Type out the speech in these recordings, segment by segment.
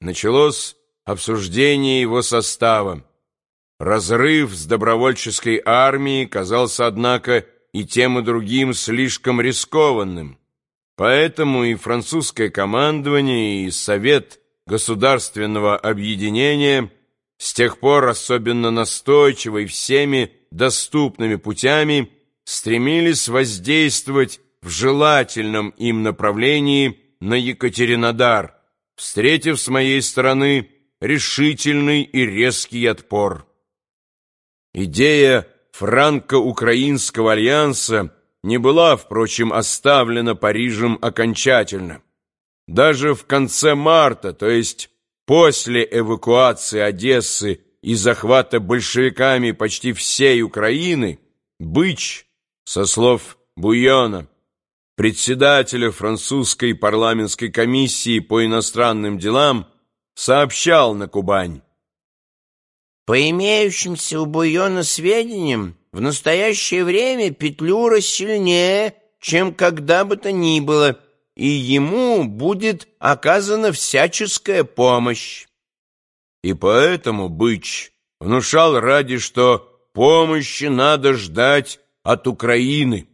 началось обсуждение его состава. Разрыв с добровольческой армией казался, однако, и тем и другим слишком рискованным. Поэтому и французское командование, и Совет государственного объединения с тех пор особенно настойчиво и всеми доступными путями стремились воздействовать в желательном им направлении на Екатеринодар, встретив с моей стороны решительный и резкий отпор. Идея франко-украинского альянса не была, впрочем, оставлена Парижем окончательно. Даже в конце марта, то есть после эвакуации Одессы и захвата большевиками почти всей Украины, Быч, со слов Буйона, председателя французской парламентской комиссии по иностранным делам, сообщал на Кубань. По имеющимся у Буйона сведениям, в настоящее время Петлюра сильнее, чем когда бы то ни было, и ему будет оказана всяческая помощь. И поэтому Быч внушал ради, что помощи надо ждать от Украины.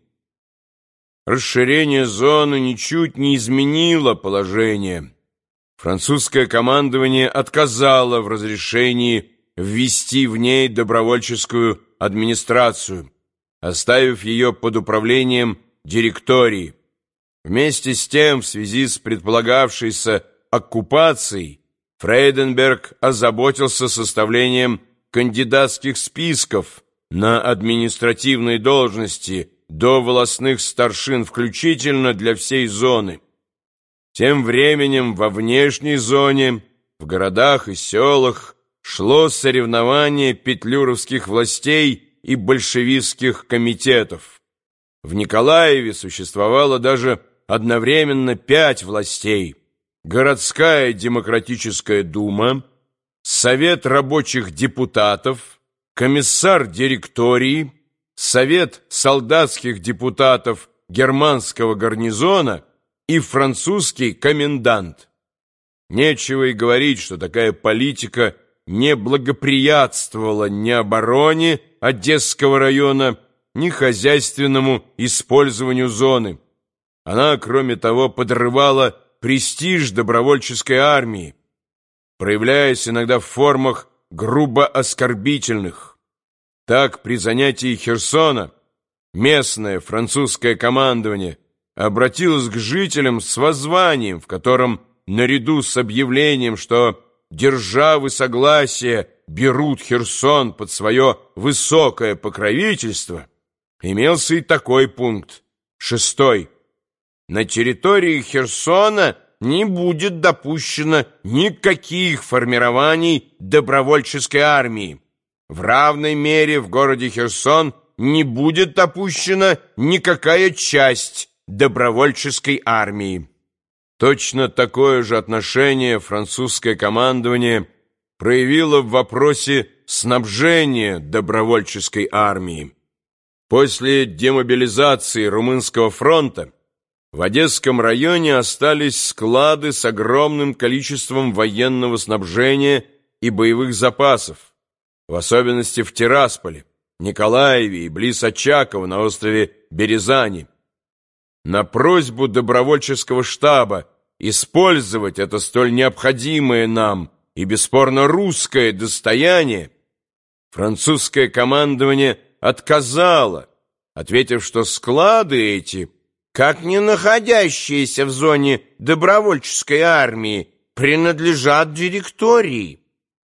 Расширение зоны ничуть не изменило положение. Французское командование отказало в разрешении ввести в ней добровольческую администрацию, оставив ее под управлением директории. Вместе с тем, в связи с предполагавшейся оккупацией, Фрейденберг озаботился составлением кандидатских списков на административные должности до волосных старшин включительно для всей зоны. Тем временем во внешней зоне, в городах и селах, шло соревнование петлюровских властей и большевистских комитетов. В Николаеве существовало даже одновременно пять властей. Городская демократическая дума, Совет рабочих депутатов, комиссар директории, Совет солдатских депутатов германского гарнизона и французский комендант. Нечего и говорить, что такая политика не благоприятствовала ни обороне Одесского района, ни хозяйственному использованию зоны. Она, кроме того, подрывала престиж добровольческой армии, проявляясь иногда в формах грубо оскорбительных. Так, при занятии Херсона местное французское командование обратилось к жителям с воззванием, в котором, наряду с объявлением, что державы согласия берут Херсон под свое высокое покровительство, имелся и такой пункт, шестой. На территории Херсона не будет допущено никаких формирований добровольческой армии. В равной мере в городе Херсон не будет опущена никакая часть добровольческой армии. Точно такое же отношение французское командование проявило в вопросе снабжения добровольческой армии. После демобилизации Румынского фронта в Одесском районе остались склады с огромным количеством военного снабжения и боевых запасов, в особенности в Тирасполе, Николаеве и близ Очакова на острове Березани. На просьбу добровольческого штаба использовать это столь необходимое нам и бесспорно русское достояние французское командование отказало, ответив, что склады эти, как не находящиеся в зоне добровольческой армии, принадлежат директории.